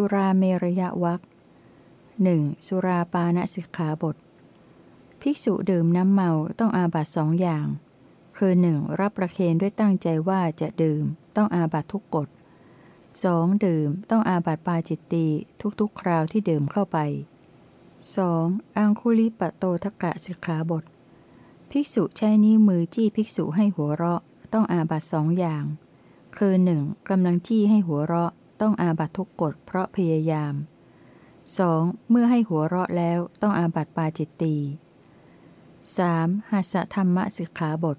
สุราเมรยวักหนึ่งสุราปาณสิกขาบท ภิกษุดื่มน้ำเมาต้องอาบัตสองอย่าง คือหนึ่งรับประเคนด้วยตั้งใจว่าจะดื่ม ต้องอาบัตทุกกฎสองดื่มต้องอาบัตปาจิตตีทุกๆ คราวที่ดื่มเข้าไปสองอังคุลิปโตทกะสิกขาบท ภิกษุใช้นิ้วมือจี้ภิกษุให้หัวเราะ ต้องอาบัตสองอย่าง คือหนึ่งกำลังจี้ให้หัวเราะ ต้องอาบัตทุกกฎเพราะพยายาม 2. เมื่อให้หัวเราะแล้วต้องอาบัตปาจิตตี 3. หัสธรรมสิกขาบท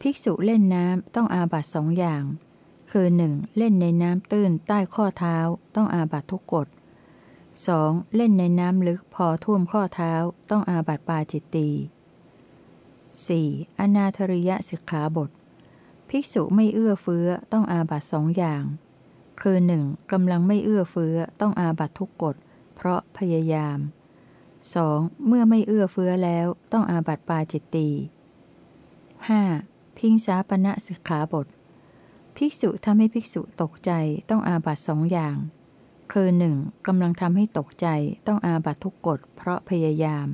ภิกษุเล่นน้ำต้องอาบัตสองอย่าง คือ 1. เล่นในน้ำตื้นใต้ข้อเท้าต้องอาบัตทุกกฎ 2. เล่นในน้ำลึกพอท่วมข้อเท้าต้องอาบัตปาจิตตี 4. อนาธริยสิกขาบท ภิกษุไม่เอื้อเฟื้อต้องอาบัตสองอย่าง คือหนึ่งกำลังไม่เอื้อเฟื้อต้องอาบัตทุกกฎ เพราะพยายาม 2. เมื่อไม่เอื้อเฟื้อแล้วต้องอาบัตปาจิตตี 5. พิงสาปณะสิกขาบท ภิกษุทำให้ภิกษุตกใจต้องอาบัตสองอย่าง คือหนึ่งกำลังทำให้ตกใจต้องอาบัตทุกกฎ เพราะพยายาม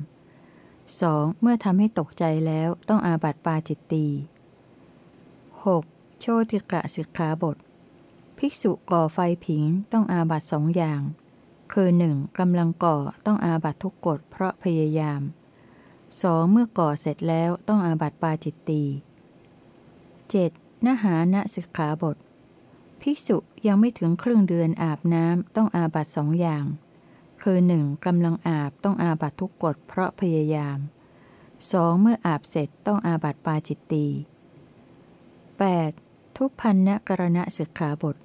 2. เมื่อทำให้ตกใจแล้วต้องอาบัตปาจิตตี 6. โชติกะสิกขาบท ภิกษุก่อไฟผิงต้องอาบัตสองอย่าง คือหนึ่งกำลังก่อต้องอาบัตทุกกฎเพราะพยายามสองเมื่อก่อเสร็จแล้วต้องอาบัตปาจิตตี 7. นหาณสิกขาบท ภิกษุยังไม่ถึงครึ่งเดือนอาบน้ำต้องอาบัตสองอย่าง คือหนึ่งกำลังอาบต้องอาบัตทุกกฎเพราะพยายามสองเมื่ออาบเสร็จต้องอาบัตปาจิตตี 8. ทุพพันนกรณะสิกขาบท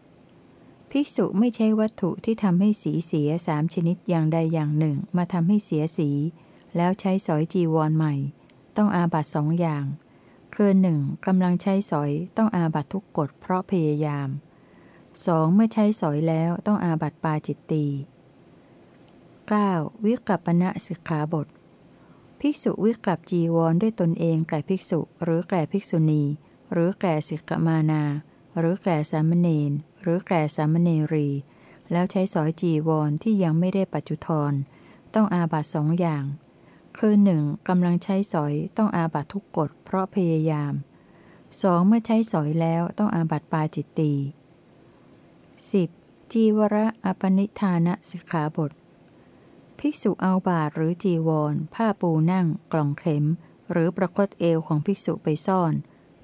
ภิกษุไม่ใช้วัตถุที่ทำให้สีเสียสามชนิดอย่างใดอย่างหนึ่งมาทำให้เสียสี แล้วใช้สอยจีวรใหม่ ต้องอาบัตสองอย่าง คือหนึ่งกำลังใช้สอยต้องอาบัตทุกกฎเพราะพยายามสองเมื่อใช้สอยแล้วต้องอาบัตปาจิตตี 9. วิกัปณะสิกขาบท ภิกษุวิกับจีวรด้วยตนเองแก่ภิกษุ หรือแก่ภิกษุณี หรือแก่สิกมานา หรือแก่สามเณรหรือแก่สามเณรี แล้วใช้สอยจีวรที่ยังไม่ได้ปัจจุทรต้องอาบัตสองอย่าง คือหนึ่งกำลังใช้สอยต้องอาบัตทุกกฎเพราะพยายามสองเมื่อใช้สอยแล้วต้องอาบัตปาจิตตี 10. จีวระอปนิธานะสิกขาบท ภิกษุเอาบาทหรือจีวร ผ้าปูนั่ง กล่องเข็ม หรือประคตเอวของภิกษุไปซ่อน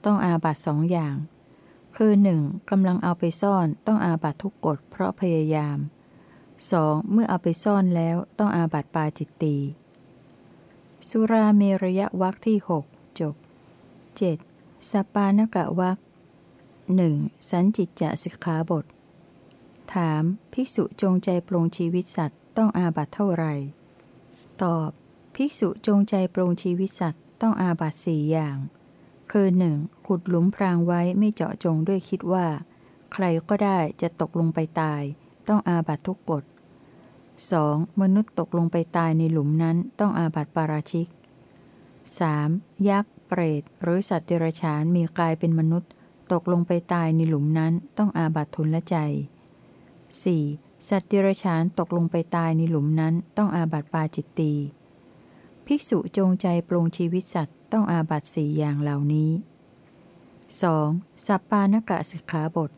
ต้องอาบัตสองอย่าง คือหนึ่งกำลังเอาไปซ่อนต้องอาบัตทุกกฎเพราะพยายาม 2. เมื่อเอาไปซ่อนแล้วต้องอาบัตปาจิตตี สุราเมรยะวักที่หกจบ 7. สปานกะวักหนึ่งสันจิตจะสิกขาบท ถาม ภิกษุจงใจปรงชีวิตสัตว์ต้องอาบัตเท่าไหร่ ตอบ ภิกษุจงใจปรงชีวิตสัตว์ต้องอาบัตสี่อย่าง คือหนึ่งขุดหลุมพรางไว้ไม่เจาะจงด้วยคิดว่า ใครก็ได้จะตกลงไปตาย ต้องอาบัตทุกกฎ 2. มนุษย์ตกลงไปตายในหลุมนั้นต้องอาบัตปาราชิก 3. ยักษ์ เปรต หรือสัตว์เดรัจฉานมีกายเป็นมนุษย์ ตกลงไปตายในหลุมนั้นต้องอาบัตทุนละใจ 4. สัตว์เดรัจฉานตกลงไปตายในหลุมนั้นต้องอาบัตปาจิตตี ภิกษุจงใจปรงชีวิตสัตว์ ต้องอาบัตสี่อย่างเหล่านี้ 2. สัปปานกะสิกขาบท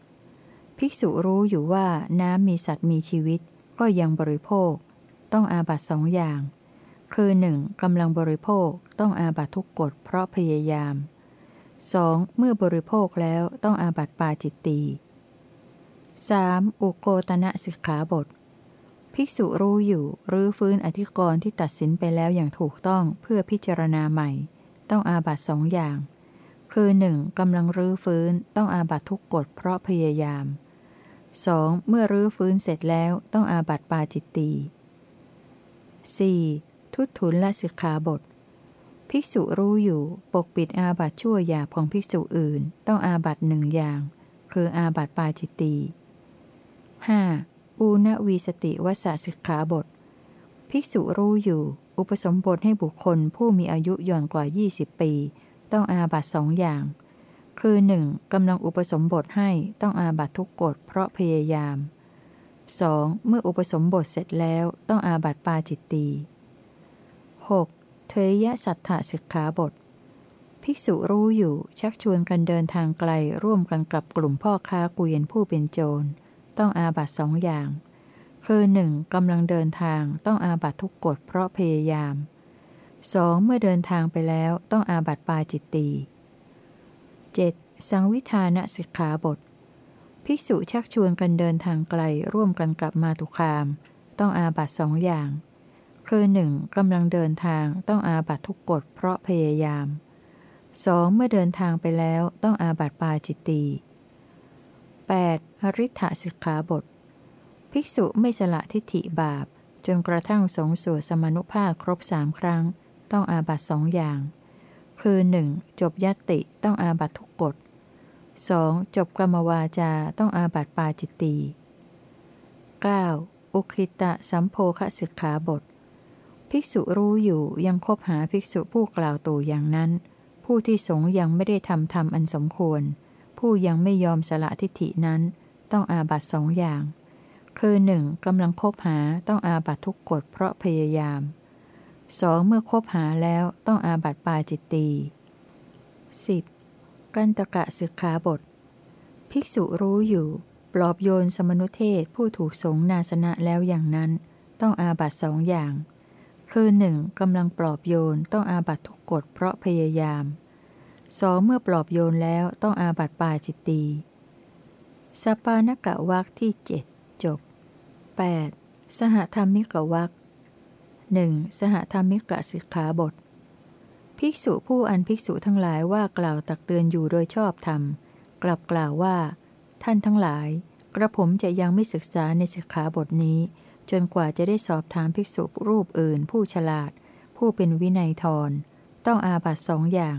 ภิกษุรู้อยู่ว่าน้ำมีสัตว์มีชีวิต ก็ยังบริโภค ต้องอาบัตสองอย่าง คือหนึ่งกำลังบริโภคต้องอาบัตทุกกฎเพราะพยายาม 2. เมื่อบริโภคแล้วต้องอาบัตปาจิตตี 3. อุโกตนะสิกขาบท ภิกษุรู้อยู่รื้อฟื้นอธิกรณ์ที่ตัดสินไปแล้วอย่างถูกต้องเพื่อพิจารณาใหม่ ต้องอาบัตสองอย่าง คือหนึ่งกำลังรื้อฟื้นต้องอาบัตทุกกฎเพราะพยายาม 2. เมื่อรื้อฟื้นเสร็จแล้วต้องอาบัตปาจิตตี 4. ทุตทุนละสิกขาบท ภิกษุรู้อยู่ปกปิดอาบัตชั่วหยาบของภิกษุอื่น ต้องอาบัตหนึ่งอย่าง คืออาบัตปาจิตตี 5. อูณวีสติวสสิกขาบท ภิกษุรู้อยู่ อุปสมบทให้บุคคลผู้มีอายุย่อนกว่า 20 ปี ต้องอาบัตสองอย่าง คือ 1. กำลังอุปสมบทให้ต้องอาบัตทุกกฎเพราะพยายาม 2. เมื่ออุปสมบทเสร็จแล้วต้องอาบัตปาจิตตี 6. เทยะสัทธสิกขาบท ภิกษุรู้อยู่ชักชวนกันเดินทางไกลร่วมกันกับกลุ่มพ่อค้าเกวียนผู้เป็นโจร ต้องอาบัตสองอย่าง คือหนึ่งกำลังเดินทางต้องอาบัตทุกกฎเพราะพยายาม 2. เมื่อเดินทางไปแล้วต้องอาบัตปาจิตตี 7. สังวิธานสิกขาบท ภิกษุชักชวนกันเดินทางไกลร่วมกันกลับมาตุคาม ต้องอาบัตสองอย่าง คือหนึ่งกำลังเดินทางต้องอาบัตทุกกฎเพราะพยายาม 2. เมื่อเดินทางไปแล้วต้องอาบัตปาจิตตี 8. หริ t สิกขาบท ภิกษุไม่สละทิฏฐิบาป จนกระทั่งสงสวดสมนุภาพครบสามครั้ง ต้องอาบัตสองอย่าง คือ 1. จบยติต้องอาบัตทุกกฎ 2. จบกรรมวาจาต้องอาบัตปาจิตตี 9. อุคิตะสัมโพคสิกขาบท ภิกษุรู้อยู่ยังคบหาภิกษุผู้กล่าวตู่อย่างนั้น ผู้ที่สงยังไม่ได้ทำธรรมอันสมควร ผู้ยังไม่ยอมสละทิฏฐินั้น ต้องอาบัตสองอย่าง คือหนึ่งกำลังคบหาต้องอาบัตทุกกฎเพราะพยายาม 2. เมื่อคบหาแล้วต้องอาบัตปาจิตตี 10. กันตกะสิกขาบท ภิกษุรู้อยู่ ปลอบโยนสมนุเทศผู้ถูกสงนาสนะแล้วอย่างนั้น ต้องอาบัตสองอย่าง คือหนึ่งกำลังปลอบโยนต้องอาบัตทุกกฎเพราะพยายาม 2. เมื่อปลอบโยนแล้วต้องอาบัตปาจิตตีสปานกะวักที่เจ็ดจบ 8. สหธรรมิกะวักหนึ่งสหธรรมิกะสิกขาบท ภิกษุผู้อันภิกษุทั้งหลายว่ากล่าวตักเตือนอยู่โดยชอบธรรม กลับกล่าวว่า ท่านทั้งหลาย กระผมจะยังไม่ศึกษาในสิกขาบทนี้ จนกว่าจะได้สอบถามภิกษุรูปอื่น ผู้ฉลาด ผู้เป็นวินัยทรต้องอาบัตสองอย่าง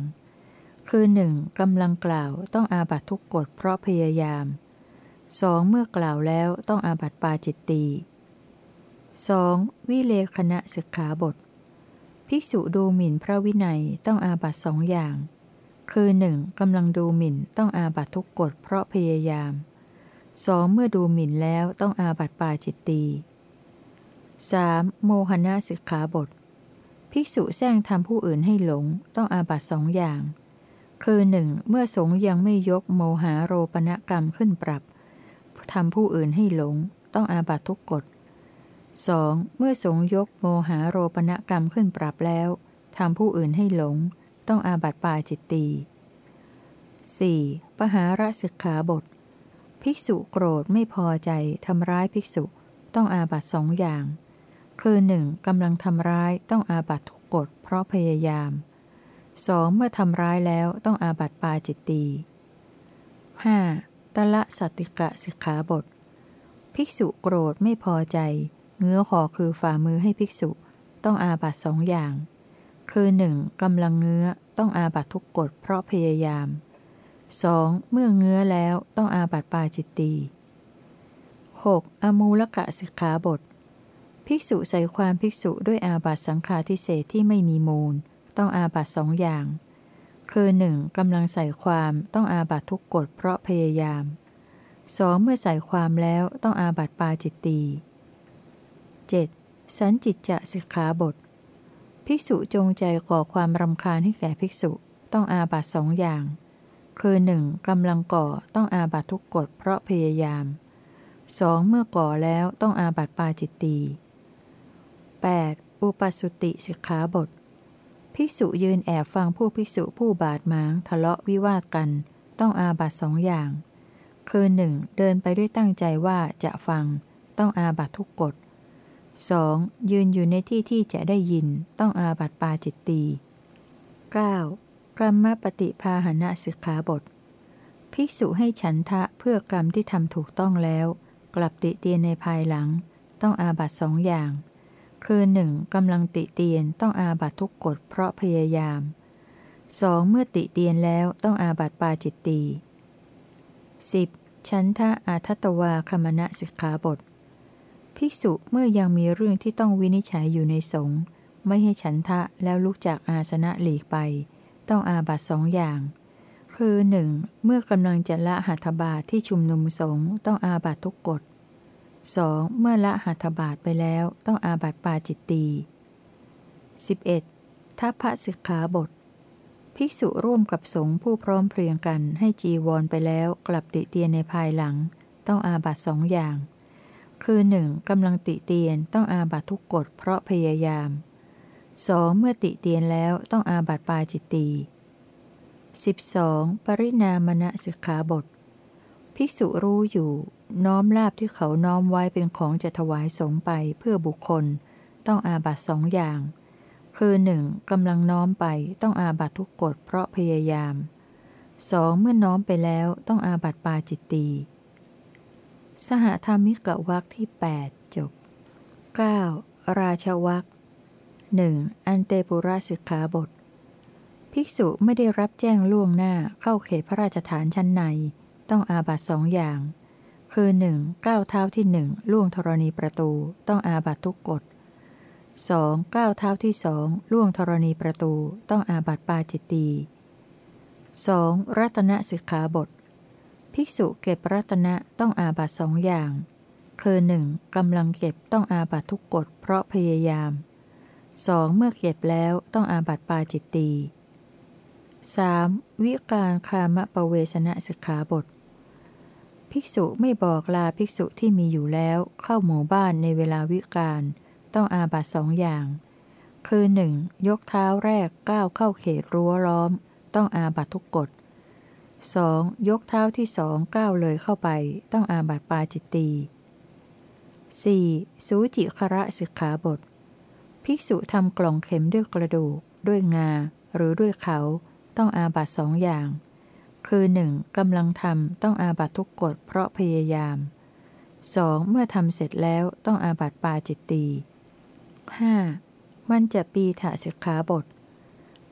คือหนึ่งกำลังกล่าวต้องอาบัตทุกกฎเพราะพยายาม สองเมื่อกล่าวแล้วต้องอาบัติปาจิตตี 2. วิเลขณะสิกขาบท ภิกษุดูหมิ่นพระวินัยต้องอาบัติสองอย่าง คือ 1. กำลังดูหมิ่นต้องอาบัติทุกกฎเพราะพยายาม 2. เมื่อดูหมิ่นแล้วต้องอาบัติปาจิตตี 3. โมหณะสิกขาบท ภิกษุแซงทำผู้อื่นให้หลงต้องอาบัติสองอย่าง คือ 1. เมื่อสงยังไม่ยกโมหาโรปณกรรมขึ้นปรับ ทำผู้อื่นให้หลง ต้องอาบัตทุกกฎ 2. เมื่อสงยกโมหาโรปณกรรมขึ้นปรับแล้วทำผู้อื่นให้หลง ต้องอาบัตปาจิตตี 4. ปหาระสิกขาบท ภิกษุโกรธไม่พอใจทำร้ายภิกษุต้องอาบัตสองอย่าง คือ 1. กำลังทำร้ายต้องอาบัตทุกกฎเพราะพยายาม 2. เมื่อทำร้ายแล้วต้องอาบัตปาจิตตี 5. ตละสติกะสิกขาบท ภิกษุโกรธไม่พอใจ เงื้อคอคือฝ่ามือให้ภิกษุ ต้องอาบัตสองอย่าง คือ 1. กำลังเงื้อต้องอาบัตทุกกฎเพราะพยายาม 2. เมื่อเงื้อแล้วต้องอาบัตปาจิตตี 6. อมูลกะสิกขาบท ภิกษุใส่ความภิกษุด้วยอาบัตสังฆาทิเศษที่ไม่มีมูล ต้องอาบัตสองอย่าง คือ 1. กำลังใส่ความต้องอาบัตทุกกฎเพราะพยายาม 2. เมื่อใส่ความแล้วต้องอาบัตปาจิตตี 7. สันจิตจะสิกขาบท ภิกษุจงใจก่อความรำคาญให้แก่ภิกษุต้องอาบัตสองอย่าง คือ 1. กำลังก่อต้องอาบัตทุกกฎเพราะพยายาม 2. เมื่อก่อแล้วต้องอาบัตปาจิตตี 8. อุปสุติสิกขาบท ภิกษุยืนแอบฟังผู้ภิกษุผู้บาดหมางทะเลาะวิวาทกัน ต้องอาบัตสองอย่าง คือ 1. เดินไปด้วยตั้งใจว่าจะฟัง ต้องอาบัตทุกกฎ 2. ยืนอยู่ในที่ที่จะได้ยิน ต้องอาบัตปาจิตตี 9. กรรมปฏิภาหณะสิกขาบท ภิกษุให้ฉันทะเพื่อกรรมที่ทำถูกต้องแล้ว กลับติเตียนในภายหลัง ต้องอาบัตสองอย่าง คือ 1. กำลังติเตียนต้องอาบัตทุกกฎเพราะพยายาม 2. เมื่อติเตียนแล้วต้องอาบัตปาจิตตี 10. ฉันทะอาทัตวาคมณะสิกขาบท ภิกษุเมื่อยังมีเรื่องที่ต้องวินิจฉัยอยู่ในสงฆ์ไม่ให้ฉันทะแล้วลุกจากอาสนะหลีกไป ต้องอาบัตสองอย่าง คือ 1. เมื่อกำลังจะละหัตถบาทที่ชุมนุมสงฆ์ต้องอาบัตทุกกฎ 2. เมื่อละหัตถบาทไปแล้วต้องอาบัติปาจิตตี 11. ทัพพระสิกขาบท ภิกษุร่วมกับสงฆ์ผู้พร้อมเพรียงกันให้จีวรไปแล้วกลับติเตียนในภายหลัง ต้องอาบัตสองอย่าง คือ 1. กำลังติเตียนต้องอาบัตทุกกฎเพราะพยายาม 2. เมื่อติเตียนแล้วต้องอาบัตปาจิตตี 12. ปรินามณสิกขาบท ภิกษุรู้อยู่ น้อมลาบที่เขาน้อมไว้เป็นของจะถวายสงไปเพื่อบุคคล ต้องอาบัตสองอย่าง คือหนึ่งกำลังน้อมไปต้องอาบัตทุกกฎเพราะพยายาม 2. เมื่อน้อมไปแล้วต้องอาบัตปาจิตตีสหธรรมิกวักที่ 8 จบ 9. ราชวักหนึ่งอันเตปุราสิกขาบท ภิกษุไม่ได้รับแจ้งล่วงหน้าเข้าเขตพระราชฐานชั้นใน ต้องอาบัตสองอย่าง คือหนึ่งก้าวเท้าที่หนึ่งล่วงธรณีประตูต้องอาบัตทุกกฎ 2. ก้าวเท้าที่สองล่วงธรณีประตูต้องอาบัตปาจิตตี 2. รัตนสิกขาบท ภิกษุเก็บรัตนะต้องอาบัตสองอย่าง คือหนึ่งกำลังเก็บต้องอาบัตทุกกฎเพราะพยายาม 2. เมื่อเก็บแล้วต้องอาบัตปาจิตตี 3. วิการคามะปะเวสนะสิกขาบท ภิกษุไม่บอกลาภิกษุที่มีอยู่แล้วเข้าหมู่บ้านในเวลาวิการต้องอาบัตสองอย่าง คือ 1. ยกเท้าแรกก้าวเข้าเขตรั้วล้อม ต้องอาบัตทุกกฎ 2. ยกเท้าที่สองก้าวเลยเข้าไป ต้องอาบัตปาจิตตี 4. สูจิคระสิกขาบท ภิกษุทำกล่องเข็มด้วยกระดูก ด้วยงา หรือด้วยเขา ต้องอาบัตสองอย่าง คือ 1. กำลังทำต้องอาบัตทุกกฎเพราะพยายาม 2. เมื่อทำเสร็จแล้วต้องอาบัตปาจิตตี 5. มันจะปีถาสิกขาบท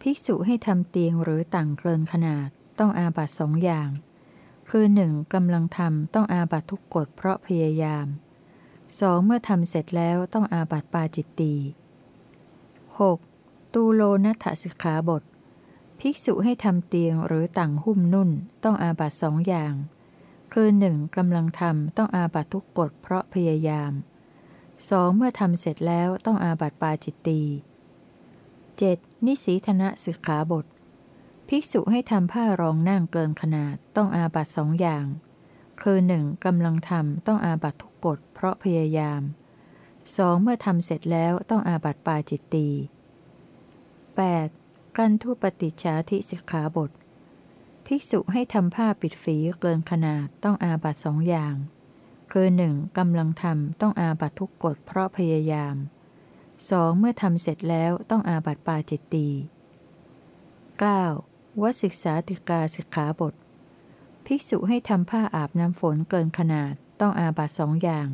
ภิกษุให้ทำเตียงหรือต่างเกินขนาดต้องอาบัตสองอย่าง คือ 1. กำลังทำต้องอาบัตทุกกฎเพราะพยายาม 2. เมื่อทำเสร็จแล้วต้องอาบัตปาจิตตี 6. ตูโลนัฐสิกขาบท ภิกษุให้ทำเตียงหรือต่างหุ้มนุ่นต้องอาบัตสองอย่าง คือ 1. กำลังทำต้องอาบัตทุกกฎเพราะพยายาม 2. เมื่อทำเสร็จแล้วต้องอาบัตปาจิตตี 7. นิสีธนะสิกขาบท ภิกษุให้ทำผ้ารองนั่งเกินขนาดต้องอาบัตสองอย่าง คือ 1. กำลังทำต้องอาบัตทุกกฎเพราะพยายาม 2. เมื่อทำเสร็จแล้วต้องอาบัตปาจิตตี 8. กันทุปฏิชาทิสิกขาบท ภิกษุให้ทำผ้าปิดฝีเกินขนาดต้องอาบัตสองอย่าง คือ 1. กำลังทำต้องอาบัตทุกกฎเพราะพยายาม 2. เมื่อทำเสร็จแล้วต้องอาบัตปาจิตตี 9. วสิกษาติกาสิกขาบท ภิกษุให้ทำผ้าอาบน้ำฝนเกินขนาดต้องอาบัตสองอย่าง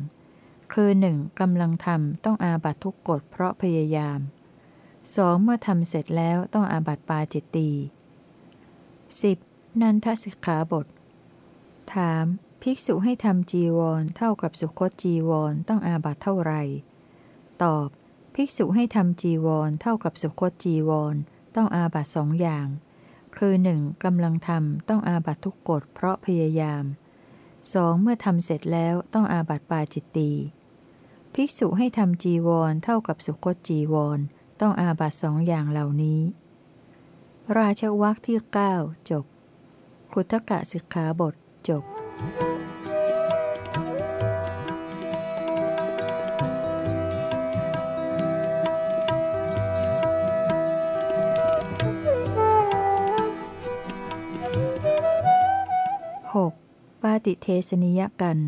คือ 1. กำลังทำต้องอาบัตทุกกฎเพราะพยายาม 2. สองเมื่อทำเสร็จแล้วต้องอาบัตปาจิตตี 10. นันทสิกขาบท ถาม ภิกษุให้ทำจีวร เท่ากับสุคตจีวรต้องอาบัตเท่าไหร่ ตอบ ภิกษุให้ทำจีวร เท่ากับสุคตจีวร ต้องอาบัตสองอย่าง คือ 1. กำลังทำต้องอาบัตทุกกฎเพราะพยายาม 2. เมื่อทำเสร็จแล้วต้องอาบัตปาจิตตี ภิกษุให้ทำจีวร เท่ากับสุคตจีวร ต้องอาบัตสองอย่างเหล่านี้ ราชวักที่9จบขุทกะสิกขาบทจบ 6. ปาฏิเทสนียกัณฑ์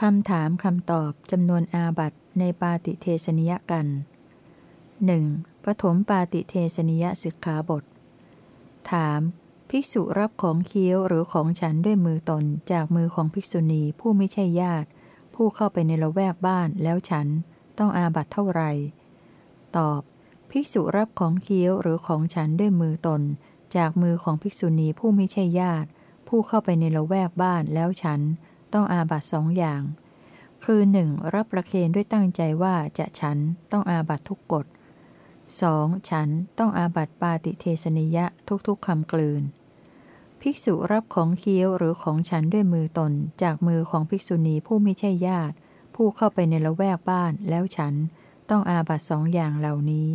คำถามคำตอบจำนวนอาบัติในปาฏิเทสนียกัณฑ์ หนึ่งปฐมปาฏิเทสนียสิกขาบท ถาม ภิกษุรับของเคี้ยวหรือของฉันด้วยมือตนจากมือของภิกษุณีผู้ไม่ใช่ญาติ ผู้เข้าไปในละแวกบ้านแล้วฉันต้องอาบัติเท่าไหร่ ตอบ ภิกษุรับของเคี้ยวหรือของฉันด้วยมือตน จากมือของภิกษุณีผู้ไม่ใช่ญาติ ผู้เข้าไปในละแวกบ้านแล้วฉันต้องอาบัตสองอย่าง คือ 1. รับประเคนด้วยตั้งใจว่าจะฉันต้องอาบัตทุกกฎ 2. ฉันต้องอาบัติปาติเทสนิยะทุกๆคำกลืน ภิกษุรับของเคี้ยวหรือของฉันด้วยมือตน จากมือของภิกษุณีผู้ไม่ใช่ญาติ ผู้เข้าไปในละแวกบ้านแล้วฉันต้องอาบัตสองอย่างเหล่านี้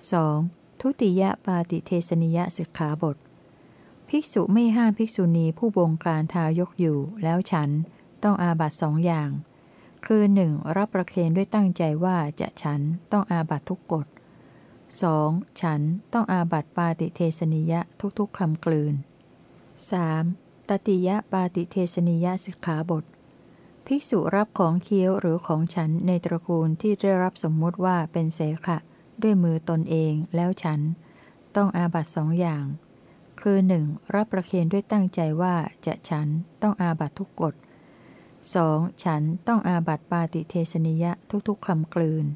2. ทุติยปาติเทสนิยะสิกขาบท ภิกษุไม่ห้ามภิกษุณีผู้บงการทายกอยู่แล้วฉันต้องอาบัตสองอย่าง คือ 1. รับประเคนด้วยตั้งใจว่าจะฉันต้องอาบัตทุกกฎ 2. ฉันต้องอาบัตปาติเทสนิยะทุกๆคำกลืน 3. ตติยะปาติเทสนิยะสิกขาบท ภิกษุรับของเคี้ยวหรือของฉันในตระกูลที่ได้รับสมมติว่าเป็นเสขะ ด้วยมือตนเองแล้วฉัน ต้องอาบัตสองอย่าง คือ 1. รับประเคนด้วยตั้งใจว่าจะฉันต้องอาบัตทุกกฎ 2. ฉันต้องอาบัตปาติเทสนิยะทุกๆคำกลืน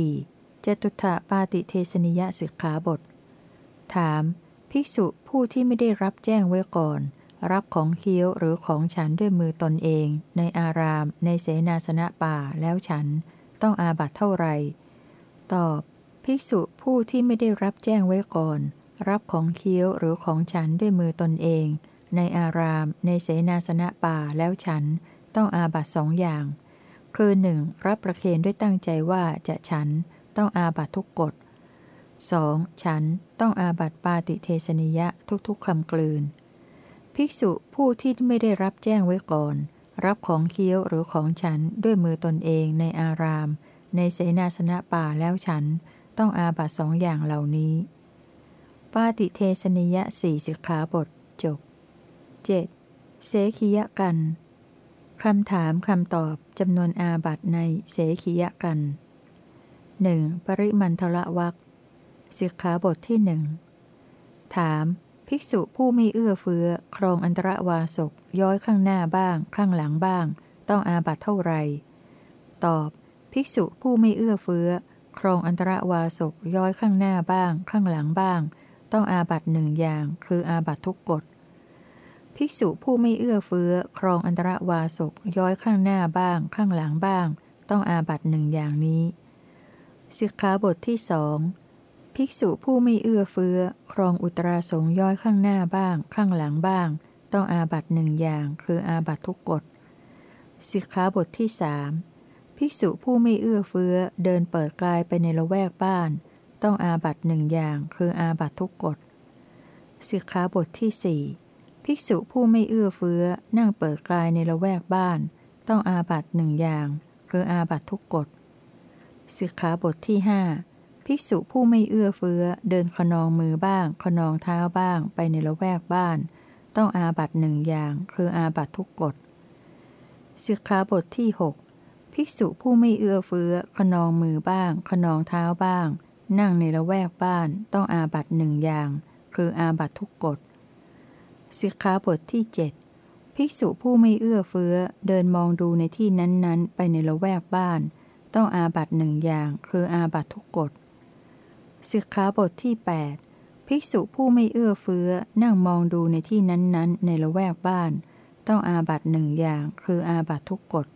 4. จตุถะปาติเทสนิยะสิกขาบท ถาม ภิกษุผู้ที่ไม่ได้รับแจ้งไว้ก่อน รับของเคี้ยวหรือของฉันด้วยมือตนเอง ในอาราม ในเสนาสนะป่าแล้วฉัน ต้องอาบัตเท่าไหร่ ตอบ ภิกษุผู้ที่ไม่ได้รับแจ้งไว้ก่อน รับของเคี้ยวหรือของฉันด้วยมือตนเอง ในอาราม ในเสนาสนะป่าแล้วฉัน ต้องอาบัตสองอย่าง คือหนึ่งรับประเคนด้วยตั้งใจว่าจะฉัน ต้องอาบัตทุกกฎ 2. ฉันต้องอาบัตปาติเทสนิยะทุกๆคำกลืน ภิกษุผู้ที่ไม่ได้รับแจ้งไว้ก่อน รับของเคี้ยวหรือของฉันด้วยมือตนเองในอาราม ในเสนาสนะป่าแล้วฉัน ต้องอาบัตสองอย่างเหล่านี้ ปาติเทสนิยะสี่สิกขาบทจบ 7. เสขียกันคำถามคำตอบจำนวนอาบัตในเสขียกันหนึ่งปริมันทละวักสิกขาบทที่หนึ่งถาม ภิกษุผู้ไม่เอื้อเฟื้อ ครองอันตรวาสกย้อยข้างหน้าบ้าง ข้างหลังบ้าง ต้องอาบัตเท่าไรตอบ ภิกษุผู้ไม่เอื้อเฟื้อ ครองอันตรวาสกย้อยข้างหน้าบ้าง ข้างหลังบ้าง ต้องอาบัตหนึ่งอย่าง คืออาบัตทุกกฎ ภิกษุผู้ไม่เอื้อเฟื้อ ครองอันตรวาสกย้อยข้างหน้าบ้าง ข้างหลังบ้าง ต้องอาบัตหนึ่งอย่างนี้สิกขาบทที่สองภิกษุผู้ไม่เอื้อเฟื้อ ครองอุตราสงย้อยข้างหน้าบ้าง ข้างหลังบ้าง ต้องอาบัตหนึ่งอย่าง คืออาบัตทุกกฎสิกขาบทที่สามภิกษุผู้ไม่เอื้อเฟื้อ เดินเปิดกายไปในละแวกบ้าน ต้องอาบัตหนึ่งอย่าง คืออาบัตทุกกฎสิกขาบทที่สี่ ภิกษุผู้ไม่เอื้อเฟื้อนั่งเปิดกายในละแวกบ้าน ต้องอาบัตหนึ่งอย่าง คืออาบัตทุกกฎสิกขาบทที่หภิกษุผู้ไม่เอื้อเฟื้อเดินขนองมือบ้าง ขนองเท้าบ้างไปในละแวกบ้าน ต้องอาบัตหนึ่งอย่าง คืออาบัตทุกกฎสิกขาบทที่ 6 ภิกษุผู้ไม่เอื้อเฟื้อขนองมือบ้าง ขนองเท้าบ้าง นั่งในละแวกบ้าน ต้องอาบัตหนึ่งอย่าง คืออาบัตทุกกฎ สิกขาบทที่ 7 ภิกษุผู้ไม่เอื้อเฟื้อเดินมองดูในที่นั้นๆ ไปในละแวกบ้าน ต้องอาบัตหนึ่งอย่าง คืออาบัตทุกกฎสิกขาบทที่ 8 ภิกษุผู้ไม่เอื้อเฟื้อนั่งมองดูในที่นั้นๆ ในละแวกบ้าน ต้องอาบัตหนึ่งอย่าง คืออาบัตทุกกฎ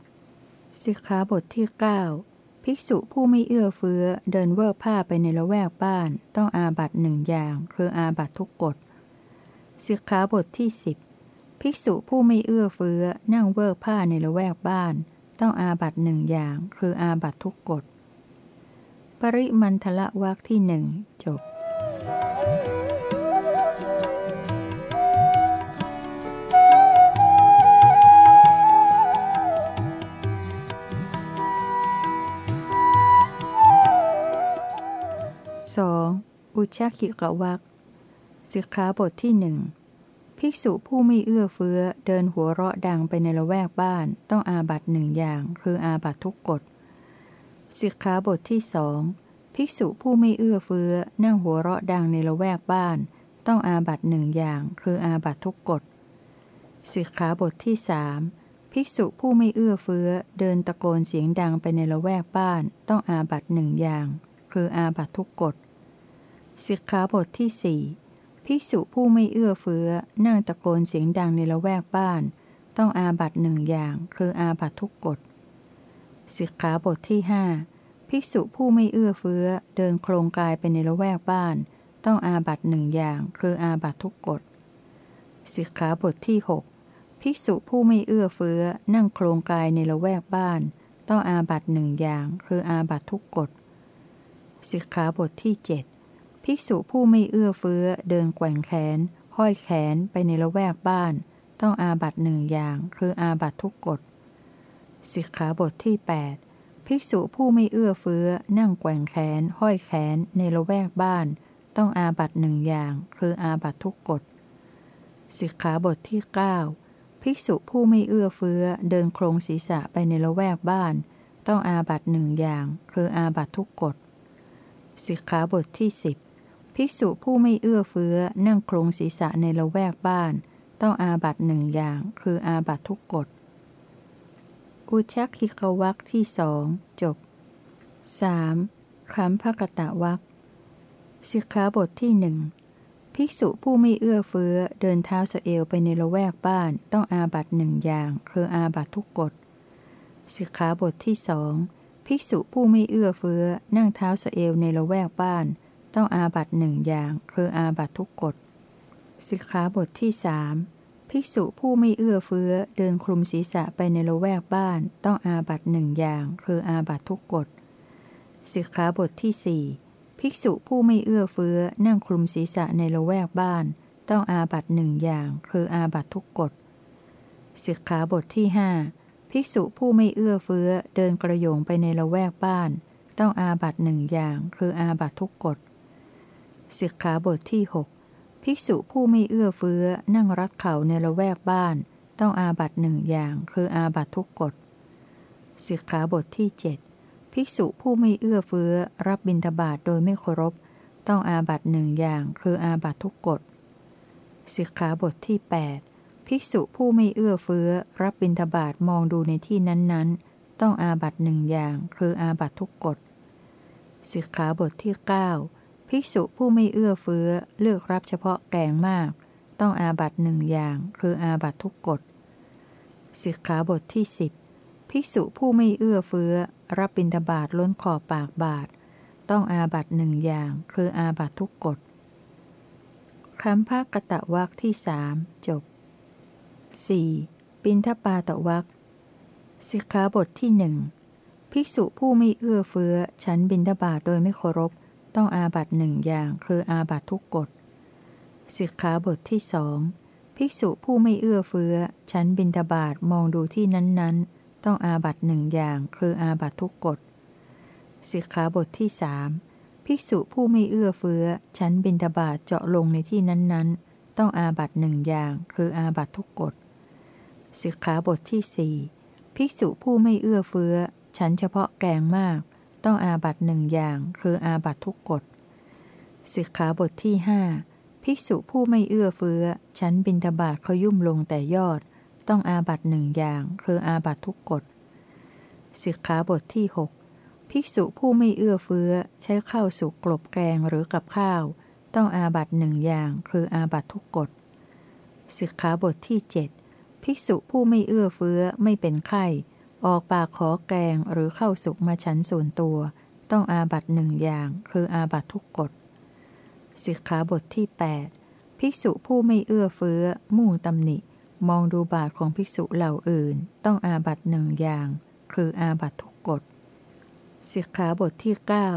สิกขาบทที่ 9 ภิกษุผู้ไม่เอื้อเฟื้อเดินเวิกผ้าไปในละแวกบ้าน ต้องอาบัตหนึ่งอย่าง คืออาบัตทุกกฎ สิกขาบทที่10ภิกษุผู้ไม่เอื้อเฟื้อนั่งเวิกผ้าในละแวกบ้าน ต้องอาบัตหนึ่งอย่าง คืออาบัตทุกกฎ ปริมันทละวักที่หนึ่งจบ 2. อุชาคิกวัก สิกขาบทที่หนึ่งภิกษุผู้ไม่เอื้อเฟื้อเดินหัวเราะดังไปในละแวกบ้านต้องอาบัตหนึ่งอย่าง คืออาบัตทุกกฎสิกขาบทที่สองภิกษุผู้ไม่เอื้อเฟื้อนั่งหัวเราะดังในละแวกบ้าน ต้องอาบัตหนึ่งอย่าง คืออาบัตทุกกฎสิกขาบทที่สามภิกษุผู้ไม่เอื้อเฟื้อเดินตะโกนเสียงดังไปในละแวกบ้าน ต้องอาบัตหนึ่งอย่าง คืออาบัตทุกกฎสิกขาบทที่สี่ ภิกษุผู้ไม่เอื้อเฟื้อนั่งตะโกนเสียงดังในละแวกบ้าน ต้องอาบัตหนึ่งอย่าง คืออาบัตทุกกฎสิกขาบทที่หภิกษุผู้ไม่เอื้อเฟื้อเดินโครงกายไปในละแวกบ้าน ต้องอาบัตหนึ่งอย่าง คืออาบัตทุกกฎสิกขาบทที่ 6 ภิกษุผู้ไม่เอื้อเฟื้อนั่งโครงกายในละแวกบ้าน ต้องอาบัตหนึ่งอย่าง คืออาบัตทุกกฎสิกขาบทที่ 7 ภิกษุผู้ไม่เอื้อเฟื้อเดินแกว่งแขน ห้อยแขนไปในละแวกบ้าน ต้องอาบัตหนึ่งอย่าง คืออาบัตทุกกฎสิกขาบทที่ 8 ภิกษุผู้ไม่เอื้อเฟื้อนั่งแกว่งแขน ห้อยแขนในละแวกบ้าน ต้องอาบัตหนึ่งอย่าง คืออาบัตทุกกฎสิกขาบทที่ 9 ภิกษุผู้ไม่เอื้อเฟื้อเดินโครงศีรษะไปในละแวกบ้าน ต้องอาบัตหนึ่งอย่าง คืออาบัตทุกกฎสิกขาบทที่10 ภิกษุผู้ไม่เอื้อเฟื้อนั่งโครงศีรษะในละแวกบ้าน ต้องอาบัตหนึ่งอย่าง คืออาบัตทุกกฎ อุชักคิกวักที่สองจบ 3. คัมภกตะวักสิกขาบทที่หนึ่งภิกษุผู้ไม่เอื้อเฟื้อเดินเท้าสเอลไปในละแวกบ้านต้องอาบัตหนึ่งอย่าง คืออาบัตทุกกฎสิกขาบทที่สองภิกษุผู้ไม่เอื้อเฟื้อนั่งเท้าสเอลในละแวกบ้าน ต้องอาบัตหนึ่งอย่าง คืออาบัตทุกกฎสิกขาบทที่สภิกษุผู้ไม่เอื้อเฟื้อเดินคลุมศีรษะไปในละแวกบ้าน ต้องอาบัตหนึ่งอย่าง คืออาบัตทุกกฎสิกขาบทที่สภิกษุผู้ไม่เอื้อเฟื้อนั่งคลุมศีรษะในละแวกบ้าน ต้องอาบัตหนึ่งอย่าง คืออาบัตทุกกฎสิกขาบทที่หภิกษุผู้ไม่เอื้อเฟื้อเดินกระโยงไปในละแวกบ้าน ต้องอาบัตหนึ่งอย่าง คืออาบัตทุกกฎ สิกขาบทที่ 6 ภิกษุผู้ไม่เอื้อเฟื้อนั่งรัดเข่าในละแวกบ้าน ต้องอาบัตหนึ่งอย่างคืออาบัตทุกกฎสิกขาบทที่ 7 ภิกษุผู้ไม่เอื้อเฟื้อรับบิณฑบาตโดยไม่เคารพ ต้องอาบัตหนึ่งอย่างคืออาบัตทุกกฎสิกขาบทที่ 8 ภิกษุผู้ไม่เอื้อเฟื้อรับบิณฑบาตมองดูในที่นั้นๆ ต้องอาบัตหนึ่งอย่างคืออาบัตทุกกฎสิกขาบทที่ 9 ภิกษุผู้ไม่เอื้อเฟื้อเลือกรับเฉพาะแกงมาก ต้องอาบัตหนึ่งอย่าง คืออาบัตทุกกฎสิกขาบทที่ 10 ภิกษุผู้ไม่เอื้อเฟื้อ รับบิณฑบาตล้นขอบปากบาท ต้องอาบัตหนึ่งอย่าง คืออาบัตทุกกฎคำภาคกะตะวักที่สามจบ 4. ปินทปาตะวักสิกขาบทที่หนึ่งภิกษุผู้ไม่เอื้อเฟื้อ ฉันบินทบาทโดยไม่เคารพ ต้องอาบัตหนึ่งอย่างคืออาบัตทุกกฎสิกขาบทที่สองภิกษุผู้ไม่เอื้อเฟื้อ ฉันบินทบาทมองดูที่นั้นๆ ต้องอาบัตหนึ่งอย่างคืออาบัตทุกกฎสิกขาบทที่สามภิกษุผู้ไม่เอื้อเฟื้อ ฉันบินทบาทเจาะลงในที่นั้นๆ ต้องอาบัตหนึ่งอย่างคืออาบัตทุกกฎสิกขาบทที่สี่ภิกษุผู้ไม่เอื้อเฟื้อ ฉันเฉพาะแกงมาก ต้องอาบัตหนึ่งอย่าง คืออาบัตทุกกฎสิกขาบทที่หภิกษุผู้ไม่เอื้อเฟื้อฉันบินทบาทเขายุ่มลงแต่ยอด ต้องอาบัตหนึ่งอย่าง คืออาบัตทุกกฎสิกขาบทที่ 6 ภิกษุผู้ไม่เอื้อเฟื้อ ใช้ข้าวสุกกลบแกงหรือกับข้าว ต้องอาบัตหนึ่งอย่าง คืออาบัตทุกกฎสิกขาบทที่ 7 ภิกษุผู้ไม่เอื้อเฟื้อไม่เป็นไข้ ออกปากขอแกงหรือเข้าสุกมาฉันส่วนตัว ต้องอาบัตหนึ่งอย่าง คืออาบัตทุกกฎสิกขาบทที่ 8 ภิกษุผู้ไม่เอื้อเฟื้อ มุ่งตำหนิ มองดูบาทของภิกษุเหล่าอื่น ต้องอาบัตหนึ่งอย่าง คืออาบัตทุกกฎสิกขาบทที่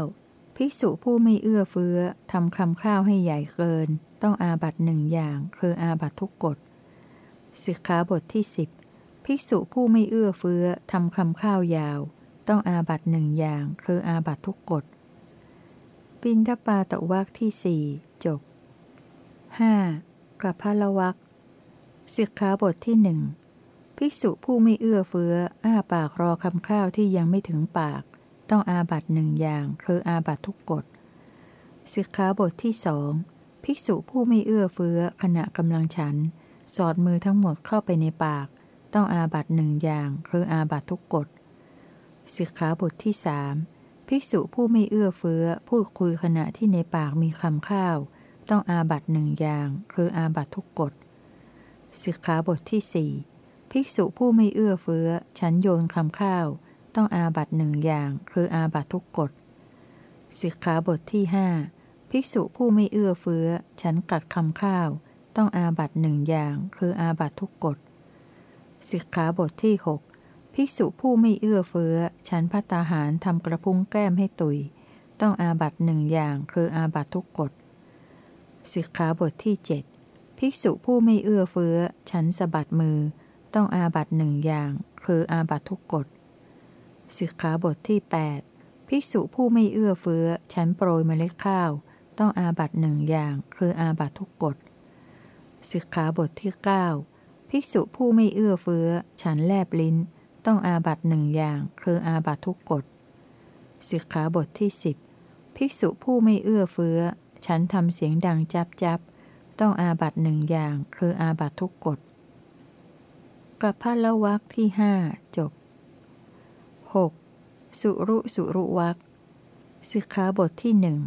9 ภิกษุผู้ไม่เอื้อเฟื้อทำคำข้าวให้ใหญ่เกิน ต้องอาบัตหนึ่งอย่าง คืออาบัตทุกกฎสิกขาบทที่สิบ ภิกษุผู้ไม่เอื้อเฟื้อทำคำข้าวยาว ต้องอาบัตหนึ่งอย่าง คืออาบัตทุกกฎปินทปาตะวักที่สี่จบ 5. กับพะละวักสิกขาบทที่หนึ่งภิกษุผู้ไม่เอื้อเฟื้อ อ้าปากรอคำข้าวที่ยังไม่ถึงปาก ต้องอาบัตหนึ่งอย่าง คืออาบัตทุกกฎสิกขาบทที่สองภิกษุผู้ไม่เอื้อเฟื้อขณะกำลังฉัน สอดมือทั้งหมดเข้าไปในปาก ต้องอาบัตหนึ่งอย่างคืออาบัตทุกกฎสิกขาบทที่สภิกษุผู้ไม่เอื้อเฟื้อพูดคุยขณะที่ในปากมีคำข้าว ต้องอาบัตหนึ่งอย่าง คืออาบัตทุกกฎสิกขาบทที่สภิกษุผู้ไม่เอื้อเฟื้อ ฉันโยนคำข้าว ต้องอาบัตหนึ่งอย่าง คืออาบัตทุกกฎสิกขาบทที่หภิกษุผู้ไม่เอื้อเฟื้อ ฉันกัดคำข้าว ต้องอาบัตหนึ่งอย่าง คืออาบัตทุกกฎ สิกขาบทที่ 6 ภิกษุผู้ไม่เอื้อเฟื้อ ฉันพัตตาหารทำกระพุ้งแก้มให้ตุย ต้องอาบัตหนึ่งอย่างคืออาบัตทุกกฎสิกขาบทที่ 7 ภิกษุผู้ไม่เอื้อเฟื้อ ฉันสะบัดมือ ต้องอาบัตหนึ่งอย่าง คืออาบัตทุกกฎสิกขาบทที่ 8 ภิกษุผู้ไม่เอื้อเฟื้อ ฉันโปรยเมล็ดข้าว ต้องอาบัตหนึ่งอย่าง คืออาบัตทุกกฎสิกขาบทที่ 9 ภิกษุผู้ไม่เอื้อเฟื้อ ฉันแลบลิ้น ต้องอาบัตหนึ่งอย่าง คืออาบัตทุกกฎสิกขาบทที่10ภิกษุผู้ไม่เอื้อเฟื้อ ฉันทำเสียงดังจับจับต้องอาบัตหนึ่งอย่าง คืออาบัตทุกกฎกับพะละวักที่หจบ 6. สุรุสุรุวักสิกขาบทที่หนึ่ง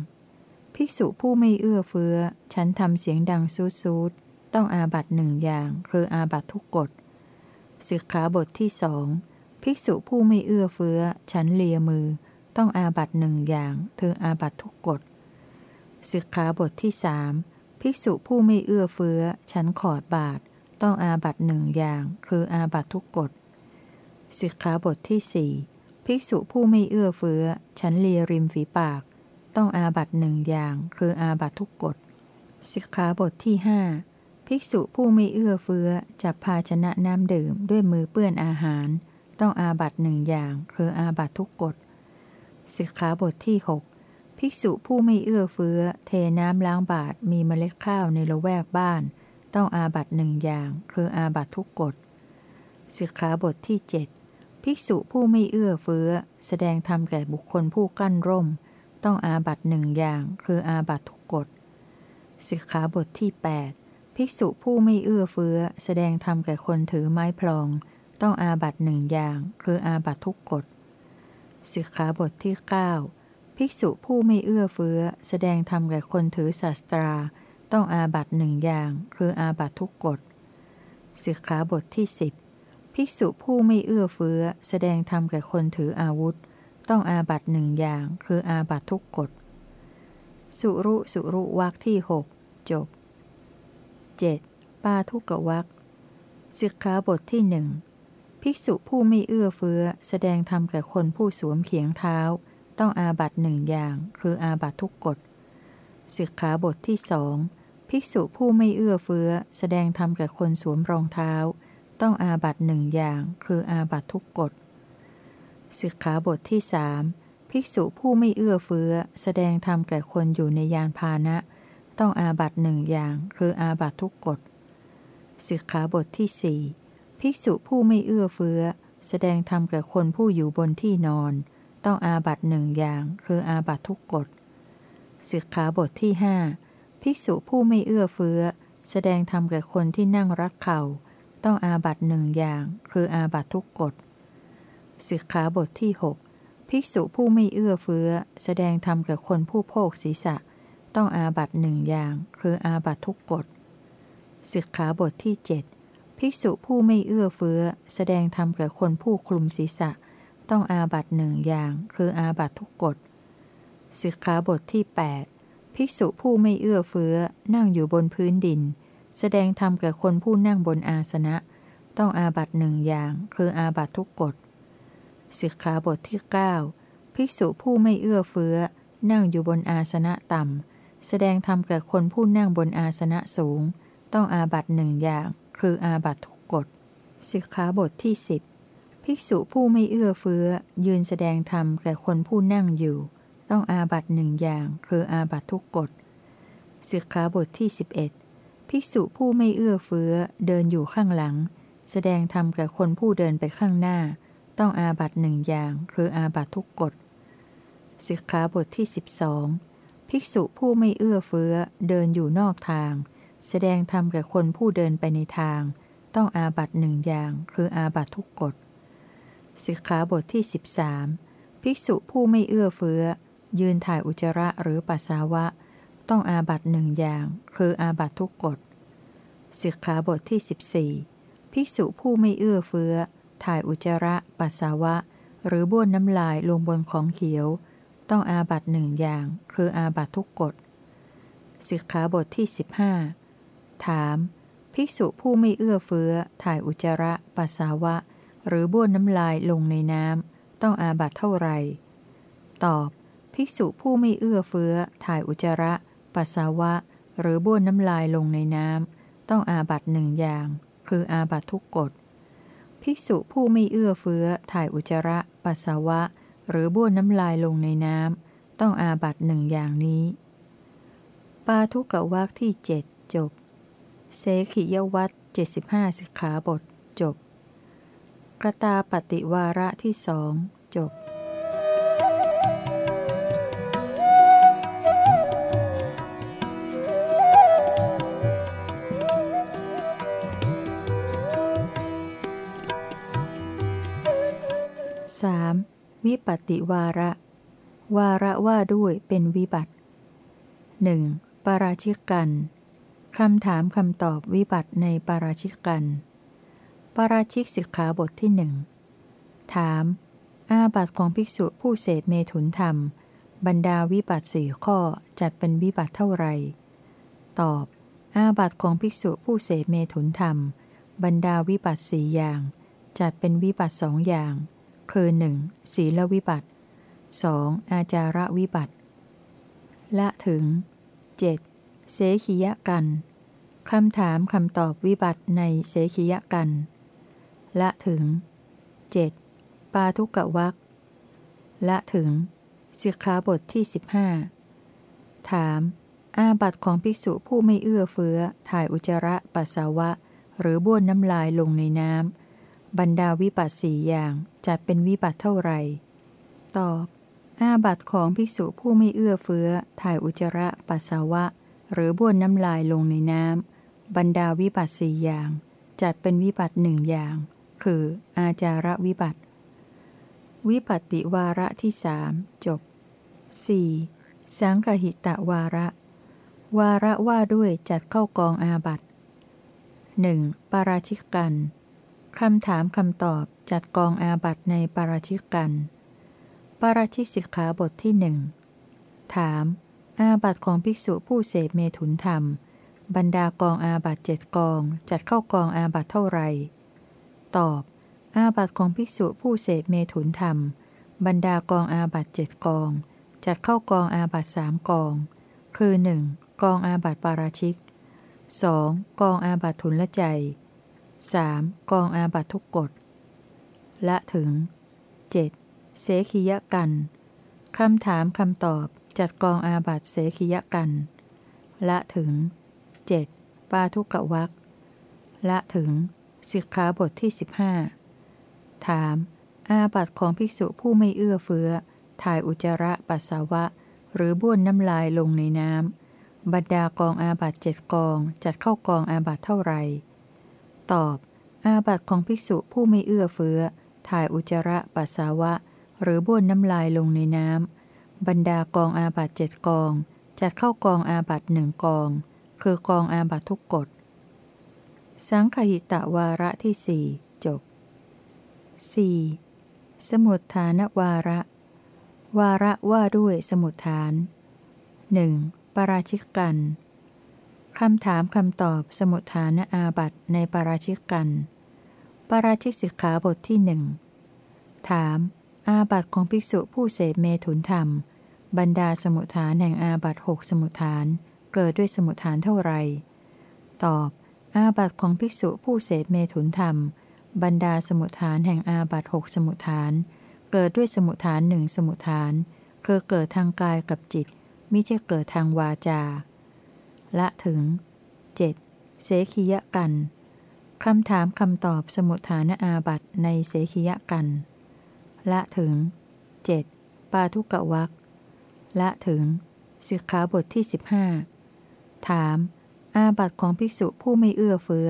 ภิกษุผู้ไม่เอื้อเฟื้อ ฉันทำเสียงดังซูดซูด ต้องอาบัตหนึ่งอย่าง คืออาบัตทุกกฎสิกขาบทที่สองภิกษุผู้ไม่เอื้อเฟื้อ ฉันเลียมือ ต้องอาบัตหนึ่งอย่างคืออาบัตทุกกฎสิกขาบทที่สามภิกษุผู้ไม่เอื้อเฟื้อ ฉันขอดบาท ต้องอาบัตหนึ่งอย่าง คืออาบัตทุกกฎสิกขาบทที่สี่ภิกษุผู้ไม่เอื้อเฟื้อ ฉันเลียริมฝีปาก ต้องอาบัตหนึ่งอย่าง คืออาบัตทุกกฎสิกขาบทที่ห้า ภิกษุผู้ไม่เอื้อเฟื้อจับภาชนะน้ำดื่มด้วยมือเปื้อนอาหาร ต้องอาบัตหนึ่งอย่างคืออาบัตทุกกฎสิกขาบทที่ 6 ภิกษุผู้ไม่เอื้อเฟื้อ เทน้ำล้างบาตรมีเมล็ดข้าวในละแวกบ้าน ต้องอาบัตหนึ่งอย่าง คืออาบัตทุกกฎสิกขาบทที่ 7 ภิกษุผู้ไม่เอื้อเฟื้อ แสดงธรรมแก่บุคคลผู้กั้นร่ม ต้องอาบัตหนึ่งอย่าง คืออาบัตทุกกฎสิกขาบทที่ 8 ภิกษุผู้ไม่เอื้อเฟื้อ แสดงธรรมแก่คนถือไม้พลอง ต้องอาบัตหนึ่งอย่าง คืออาบัตทุกกฎสิกขาบทที่ 9 ภิกษุผู้ไม่เอื้อเฟื้อ แสดงธรรมแก่คนถือศาสตรา ต้องอาบัตหนึ่งอย่าง คืออาบัตทุกกฎสิกขาบทที่ 10 ภิกษุผู้ไม่เอื้อเฟื้อ แสดงธรรมแก่คนถืออาวุธ ต้องอาบัตหนึ่งอย่าง คืออาบัตทุกกฎสุรุสุรุวักที่ 6 จบ 7. ปาทุกวักสิกขาบทที่หนึ่งภิกษุผู้ไม่เอื้อเฟื้อ แสดงธรรมแก่คนผู้สวมเขียงเท้า ต้องอาบัตหนึ่งอย่าง คืออาบัตทุกกฎสิกขาบทที่สองภิกษุผู้ไม่เอื้อเฟื้อ แสดงธรรมแก่คนสวมรองเท้า ต้องอาบัตหนึ่งอย่าง คืออาบัตทุกกฎสิกขาบทที่สภิกษุผู้ไม่เอื้อเฟื้อ แสดงธรรมแก่คนอยู่ในยานพาหนะ ต้องอาบัตหนึ่งอย่าง คืออาบัตทุกกฎสิกขาบทที่สภิกษุผู้ไม่เอื้อเฟื้อ แสดงธรรมแก่คนผู้อยู่บนที่นอน ต้องอาบัตหนึ่งอย่าง คืออาบัตทุกกฎสิกขาบทที่หภิกษุผู้ไม่เอื้อเฟื้อ แสดงธรรมแก่คนที่นั่งรักเข่า ต้องอาบัตหนึ่งอย่าง คืออาบัตทุกกฎสิกขาบทที่ 6 ภิกษุผู้ไม่เอื้อเฟื้อ แสดงธรรมแก่คนผู้โภกศีรษะ ต้องอาบัตหนึ่งอย่าง คืออาบัตทุกกฎสิกขาบทที่ 7 ภิกษุผู้ไม่เอื้อเฟื้อ แสดงธรรมแก่คนผู้คลุมศีรษะ ต้องอาบัตหนึ่งอย่าง คืออาบัตทุกกฎสิกขาบทที่ 8 ภิกษุผู้ไม่เอื้อเฟื้อ นั่งอยู่บนพื้นดิน แสดงธรรมแก่คนผู้นั่งบนอาสนะ ต้องอาบัตหนึ่งอย่าง คืออาบัตทุกกฎสิกขาบทที่ 9 ภิกษุผู้ไม่เอื้อเฟื้อ นั่งอยู่บนอาสนะต่ำ แสดงธรรมแก่คนผู้นั่งบนอาสนะสูง ต้องอาบัตหนึ่งอย่าง คืออาบัตทุกกฎสิกขาบทที่สิบภิกษุผู้ไม่เอื้อเฟื้อ ยืนแสดงธรรมแก่คนผู้นั่งอยู่ ต้องอาบัตหนึ่งอย่าง คืออาบัตทุกกฎสิกขาบทที่11ภิกษุผู้ไม่เอื้อเฟื้อเดินอยู่ข้างหลัง แสดงธรรมแก่คนผู้เดินไปข้างหน้า ต้องอาบัตหนึ่งอย่าง คืออาบัตทุกกฎสิกขาบทที่12 ภิกษุผู้ไม่เอื้อเฟื้อเดินอยู่นอกทาง แสดงธรรมแก่คนผู้เดินไปในทาง ต้องอาบัตหนึ่งอย่าง คืออาบัตทุกกฎสิกขาบทที่ 13 ภิกษุผู้ไม่เอื้อเฟื้อ ยืนถ่ายอุจจาระหรือปัสสาวะ ต้องอาบัตหนึ่งอย่าง คืออาบัตทุกกฎสิกขาบทที่ 14 ภิกษุผู้ไม่เอื้อเฟื้อ ถ่ายอุจจาระ ปัสสาวะ หรือบ้วนน้ำลายลงบนของเขียว ต้องอาบัตหนึ่งอย่าง คืออาบัตทุกกฎสิกขาบทที่ 15 ถามภิภิกษุผู้ไม่เอื้อเฟื้อ ถ่ายอุจจาระ ปัสสาวะ หรือบ้วนน้ำลายลงในน้ำต้องอาบัตเท่าไหร่ ตอบ ภิกษุผู้ไม่เอื้อเฟื้อ ถ่ายอุจจาระ ปัสสาวะ หรือบ้วนน้ำลายลงในน้ำต้องอาบัตหนึ่งอย่าง คืออาบัตทุกกฎภิกษุผู้ไม่เอื้อเฟื้อ ถ่ายอุจจาระ ปัสสาวะ หรือบ้วนน้ำลายลงในน้ำต้องอาบัตหนึ่งอย่างนี้ ปาทุกะวักที่เจ็ดจบ เสขิยวัตเจ็ดสิบห้าสิกขาบทจบ กตาปฏิวาระที่สองจบ วิปติวาระ วาระว่าด้วยเป็นวิบัติหนึ่งปาราชิกกันคำถามคำตอบวิบัติในปาราชิกกันปาราชิกสิกขาบทที่หนึ่งถาม อาบัติของภิกษุผู้เสพเมถุนธรรม บรรดาวิบัติสี่ข้อจัดเป็นวิบัติเท่าไร ตอบ อาบัติของภิกษุผู้เสพเมถุนธรรม บรรดาวิบัติสี่อย่าง จัดเป็นวิบัติสองอย่าง คือหนึ่งศีลวิบัติ 2. อาจาระวิบัติ ละถึง 7. เสขียกันคำถามคำตอบวิบัติในเสขียกัน ละถึง 7. ปาทุกะวักละถึงสิกขาบทที่ 15 ถาม อาบัตของภิกษุผู้ไม่เอื้อเฟื้อ ถ่ายอุจจาระปัสสาวะ หรือบ้วนน้ำลายลงในน้ำบรรดาวิบัติสี่อย่าง จัดเป็นวิบัติเท่าไหร่ ตอบ อาบัตของภิกษุผู้ไม่เอื้อเฟื้อ ถ่ายอุจจาระปัสสาวะ หรือบ้วนน้ำลายลงในน้ำ บรรดาวิบัติสี่อย่าง จัดเป็นวิบัติหนึ่งอย่าง คือ อาจาระวิบัติ วิปัตติวาระที่สามจบ 4. สังคหิตะวาระ วาระว่าด้วยจัดเข้ากองอาบัตหนึ่งปาราชิกกันคำถามคำตอบ จัดกองอาบัติในปาราชิกกัณฑ์ ปาราชิกสิกขาบทที่หนึ่งถาม อาบัติของภิกษุผู้เสพเมถุนธรรม บรรดากองอาบัติเจ็ดกอง จัดเข้ากองอาบัติเท่าไรตอบ อาบัติของภิกษุผู้เสพเมถุนธรรม บรรดากองอาบัติเจ็ดกอง จัดเข้ากองอาบัติสามกอง คือ 1. กองอาบัติปาราชิก 2. กองอาบัติถุลลัจจัย 3. กองอาบัตทุกกฎ ละถึง 7. เสขียกันคำถามคำตอบจัดกองอาบัตเสขียกันละถึง 7. ปาทุกะวักละถึงสิกขาบทที่ 15 ถาม อาบัตของภิกษุผู้ไม่เอื้อเฟื้อ ถ่ายอุจจาระปัสสาวะ หรือบ้วนน้ำลายลงในน้ำบรรดากองอาบัติเจ็ดกองจัดเข้ากองอาบัติเท่าไหร่ตอบ อาบัติของภิกษุผู้ไม่เอื้อเฟื้อ ถ่ายอุจจาระปัสสาวะ หรือบ้วนน้ำลายลงในน้ำบรรดากองอาบัติเจ็ดกอง จัดเข้ากองอาบัติหนึ่งกอง คือกองอาบัติทุกกฏ สังคหิตวาระที่สี่จบ 4. สมุฏฐานวาระ วาระว่าด้วยสมุดฐานหนึ่งปราชิกกันคำถามคำตอบสมุดฐานอาบัตในปราชิกกัน ปราชิกสิกขาบทที่หนึ่งถาม อาบัตของภิกษุผู้เสพเมถุนธรรม บรรดาสมุทฐานแห่งอาบัตหกสมุทฐาน เกิดด้วยสมุทฐานเท่าไร ตอบ อาบัตของภิกษุผู้เสพเมถุนธรรม บรรดาสมุทฐานแห่งอาบัตหกสมุทฐาน เกิดด้วยสมุทฐานหนึ่งสมุทฐาน คือเกิดทางกายกับจิตมิใช่เกิดทางวาจา ละถึง 7. เสขียกัน คำถามคำตอบสมุทฐานอาบัตในเสขียกัน ละถึง 7. ปาทุกะวักละถึงสิกขาบทที่ 15 ถาม อาบัตของภิกษุผู้ไม่เอื้อเฟื้อ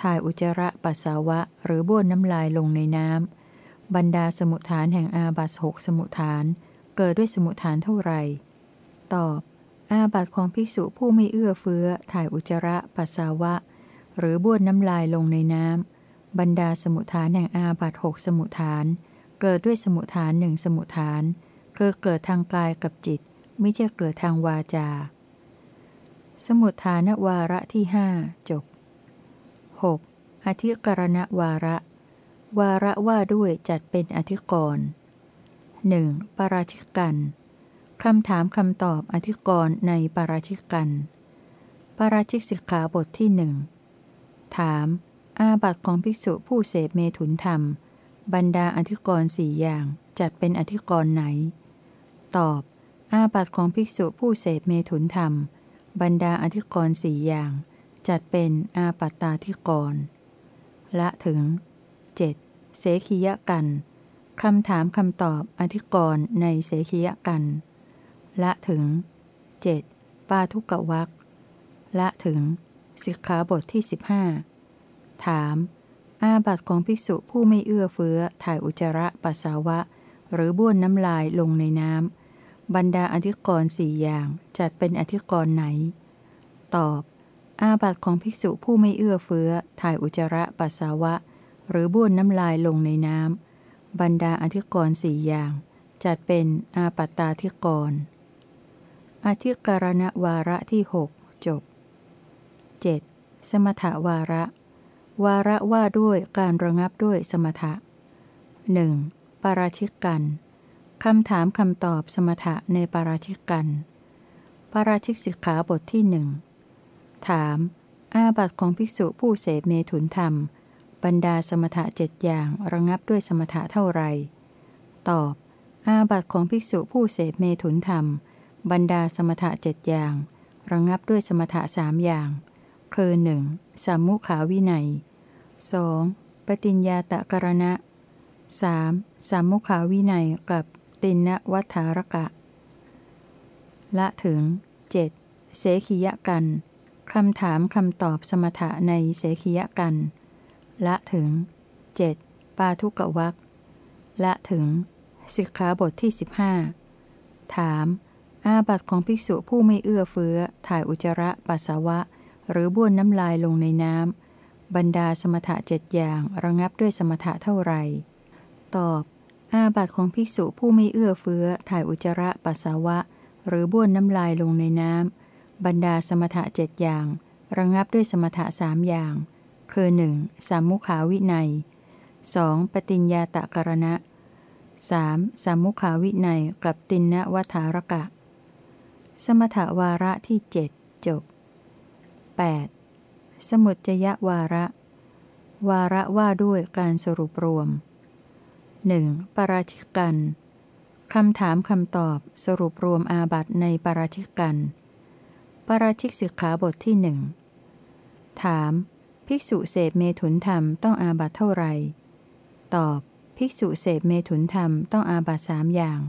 ถ่ายอุจจาระปัสสาวะ หรือบ้วนน้ำลายลงในน้ำบรรดาสมุทฐานแห่งอาบัตหกสมุทฐาน เกิดด้วยสมุทฐานเท่าไหร่ ตอบ อาบัตของภิกษุผู้ไม่เอื้อเฟื้อ ถ่ายอุจจาระปัสสาวะ หรือบ้วนน้ำลายลงในน้ำบรรดาสมุทฐานแห่งอาบัตหกสมุทฐาน เกิดด้วยสมุทฐานหนึ่งสมุทฐานคือเกิดทางกายกับจิต ไม่ใช่เกิดทางวาจา สมุทฐานวาระที่ห้าจบ 6. อธิกรณวาระ วาระว่าด้วยจัดเป็นอธิกรณ์หนึ่งปราชิกกันคำถามคำตอบอธิกรณ์ในปราชิกกันปราชิกสิกขาบทที่หนึ่ง ถาม อาบัติของภิกษุผู้เสพเมถุนธรรม บรรดาอธิกรณ์สี่อย่างจัดเป็นอธิกรณ์ไหน ตอบ อาบัติของภิกษุผู้เสพเมถุนธรรม บรรดาอธิกรณ์สี่อย่าง จัดเป็นอาปัตตาธิกรณ์ละถึง 7. เสขียกันคำถามคำตอบอธิกรณ์ในเสขียกัน ละถึง 7. ปาทุกวักละถึง สิกขาบทที่ 15 ถาม อาบัตของภิกษุผู้ไม่เอื้อเฟื้อถ่ายอุจจาระปัสสาวะ หรือบ้วนน้ำลายลงในน้ำบรรดาอธิกรณ์สี่อย่างจัดเป็นอธิกรณ์ไหน ตอบ อาบัตของภิกษุผู้ไม่เอื้อเฟื้อถ่ายอุจจาระปัสสาวะ หรือบ้วนน้ำลายลงในน้ำบรรดาอธิกรณ์สี่อย่างจัดเป็นอาปัตตาธิกรณ์อธิกรณวาระที่หกจบ 7. สมถวาระ วาระว่าด้วยการระงับด้วยสมถะหนึ่งปาราชิกกันคำถามคำตอบสมถะในปาราชิกกัน ปาราชิกสิกขาบทที่หนึ่งถาม อาบัตของภิกษุผู้เสพเมถุนธรรม บรรดาสมถะเจ็ดอย่างระงับด้วยสมถะเท่าไร ตอบ อาบัตของภิกษุผู้เสพเมถุนธรรม บรรดาสมถะเจ็ดอย่าง ระงับด้วยสมถะสามอย่าง คือหนึ่งสัมมุขาวินัย 2. ปฏิญญาตะกรณะ 3. สัมมุขาวินัยกับตินวัฏารกะ ละถึง 7. เสขียกันคำถามคำตอบสมถะในเสขียกัน ละถึง 7. ปาทุกวักละถึง สิกขาบทที่ 15 ถาม อาบัตของภิกษุผู้ไม่เอื้อเฟื้อ ถ่ายอุจจาระปัสสาวะ หรือบ้วนน้ำลายลงในน้ำ บรรดาสมถะเจ็ดอย่างระงับด้วยสมถะเท่าไรตอบ อาบัตของภิกษุผู้ไม่เอื้อเฟื้อถ่ายอุจจาระปัสสาวะ หรือบ้วนน้ำลายลงในน้ำ บรรดาสมถะเจ็ดอย่าง ระงับด้วยสมถะสามอย่าง คือหนึ่งสามมุขาวินัย 2. ปฏิญญาตะกรณะ 3. สามมุขาวินัยกับตินนวัฏารกะ สมถวาระที่เจ็ดจบ 8. สมุจยวาระ วาระว่าด้วยการสรุปรวม 1. ปราชิกกันคำถามคำตอบสรุปรวมอาบัตในปราชิกกัน ปราชิกสิกขาบทที่หนึ่งถาม ภิกษุเสพเมถุนธรรมต้องอาบัตเท่าไหร่ ตอบ ภิกษุเสพเมถุนธรรมต้องอาบัตสามอย่าง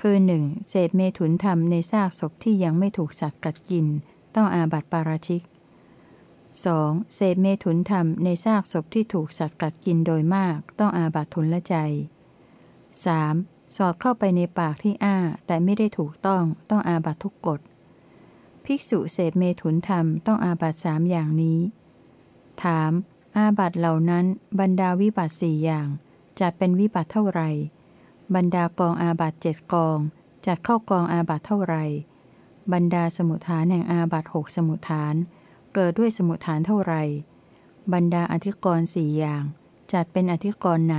คือหนึ่งเสพเมถุนธรรมในซากศพที่ยังไม่ถูกสัตว์กัดกิน ต้องอาบัติปาราชิก 2. เศษเมถุนธรรมในซากศพที่ถูกสัตว์กัดกินโดยมากต้องอาบัติทุนละใจ 3. สอดเข้าไปในปากที่อ้า แต่ไม่ได้ถูกต้องต้องอาบัติทุกกฎ ภิกษุเศษเมถุนธรรมต้องอาบัติสามอย่างนี้ ถาม อาบัติเหล่านั้นบรรดาวิบัติสี่อย่างจัดเป็นวิบัติเท่าไหร่บรรดากองอาบัติเจ็ดกอง จัดเข้ากองอาบัติเท่าไหร่ บรรดาสมุทฐานแห่งอาบัตหกสมุทฐาน เกิดด้วยสมุทฐานเท่าไรบรรดาอธิกรณ์สี่อย่าง จัดเป็นอธิกรณ์ไหน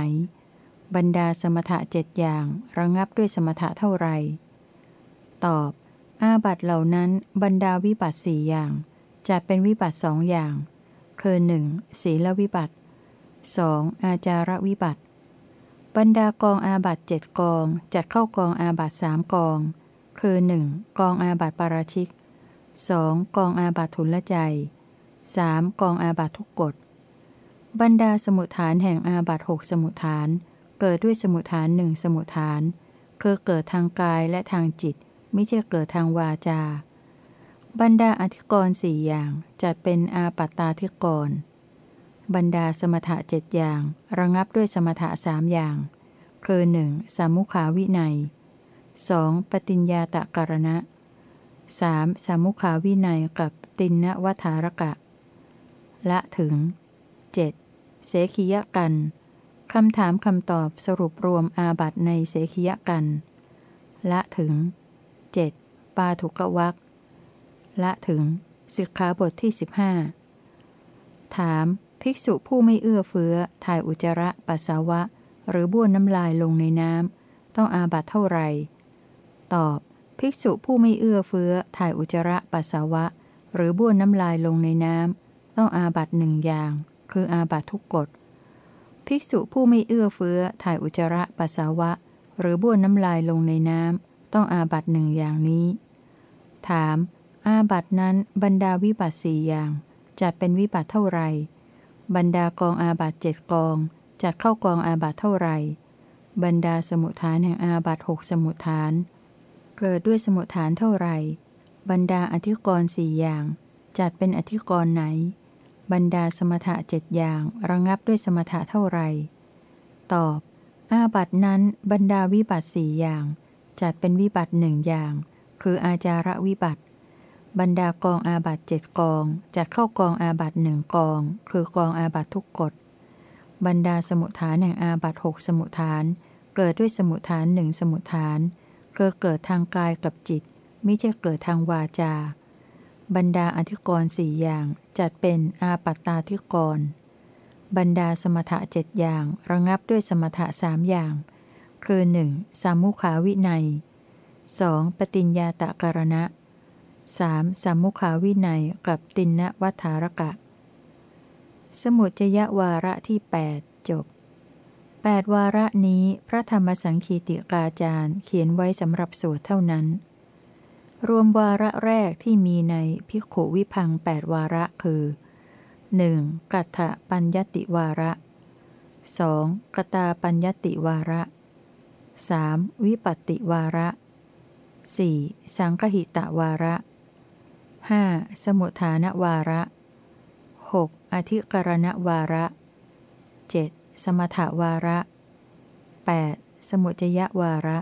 บรรดาสมถะเจ็ดอย่าง ระงับด้วยสมถะเท่าไรตอบ อาบัตเหล่านั้นบรรดาวิบัตสี่อย่าง จัดเป็นวิบัตสองอย่าง คือหนึ่งศีลวิบัติ 2. อาจารวิบัติ บรรดากองอาบัตเจ็ดกอง จัดเข้ากองอาบัตสามกอง คือ 1. กองอาบัติปาราชิก 2. กองอาบัติทุนละใจ 3. กองอาบัติทุกกฎ บรรดาสมุทฐานแห่งอาบัติหกสมุทฐาน เกิดด้วยสมุทฐานหนึ่งสมุทฐาน คือเกิดทางกายและทางจิต ไม่ใช่เกิดทางวาจา บรรดาอธิกรณ์สี่อย่างจัดเป็นอาปัตตาธิกรณ์บรรดาสมถะเจ็ดอย่าง ระงับด้วยสมถะสามอย่าง คือหนึ่งสามุขาวินัย 2. ปฏิญญาตะการณะ 3. สามุขาวินัยกับตินนวัฏารกะ ละถึง 7. เสขียกันคำถามคำตอบสรุปรวมอาบัตในเสขียกัน ละถึง 7. ปาถุกวักละถึงสิกขาบทที่ 15 ถาม ภิกษุผู้ไม่เอื้อเฟื้อ ถ่ายอุจจาระปัสสาวะ หรือบ้วนน้ำลายลงในน้ำ ต้องอาบัตเท่าไหร่ ตอบ ภิกษุผู้ไม่เอื้อเฟื้อถ่ายอุจจาระปัสสาวะ หรือบ้วนน้ำลายลงในน้ำต้องอาบัตหนึ่งอย่าง คืออาบัตทุกกฎ ภิกษุผู้ไม่เอื้อเฟื้อถ่ายอุจจาระปัสสาวะ หรือบ้วนน้ำลายลงในน้ำต้องอาบัตหนึ่งอย่างนี้ ถาม อาบัตนั้นบรรดาวิบัตสี่อย่างจัดเป็นวิบัตเท่าไหร่บรรดากองอาบัตเจ็ดกองจัดเข้ากองอาบัตเท่าไหร่บรรดาสมุทฐานแห่งอาบัตหกสมุทฐาน เกิดด้วยสมุทฐานเท่าไหร่ บรรดาอธิกรณ์สี่อย่าง จัดเป็นอธิกรณ์ไหน บรรดาสมถะเจ็ดอย่างระงับด้วยสมถะเท่าไหร่ ตอบ อาบัตนั้นบรรดาวิบัติสี่อย่าง จัดเป็นวิบัติหนึ่งอย่าง คืออาจาระวิบัติ บรรดากองอาบัตเจ็ดกองจัดเข้ากองอาบัตหนึ่งกอง คือกองอาบัตทุกกฎ บรรดาสมุทฐานแห่งอาบัตหกสมุทฐาน เกิดด้วยสมุทฐานหนึ่งสมุทฐาน คือเกิดทางกายกับจิต ไม่ใช่เกิดทางวาจา บรรดาอธิกรณ์สี่อย่างจัดเป็นอาปัตตาธิกรณ์บรรดาสมถะเจ็ดอย่างระงับด้วยสมถะสามอย่าง คือ 1. สามุขาวินัย 2. ปฏิญญาตะการณะ 3. สัมมุขาวินัยกับตินนวัฏารกะ สมุจยวาระที่ 8 จบ 8 วาระนี้พระธรรมสังคีติกาจารย์เขียนไว้สำหรับสวดเท่านั้น รวมวาระแรกที่มีในพิขุวิพัง 8 วาระคือ 1. กัตถปัญญติวาระ 2. กตาปัญญติวาระ 3. วิปัตติวาระ 4. สังคหิตะวาระ 5. สมุทฐานวาระ 6. อธิกรณวาระ 7. สมถวาระ 8. สมุจยวาระ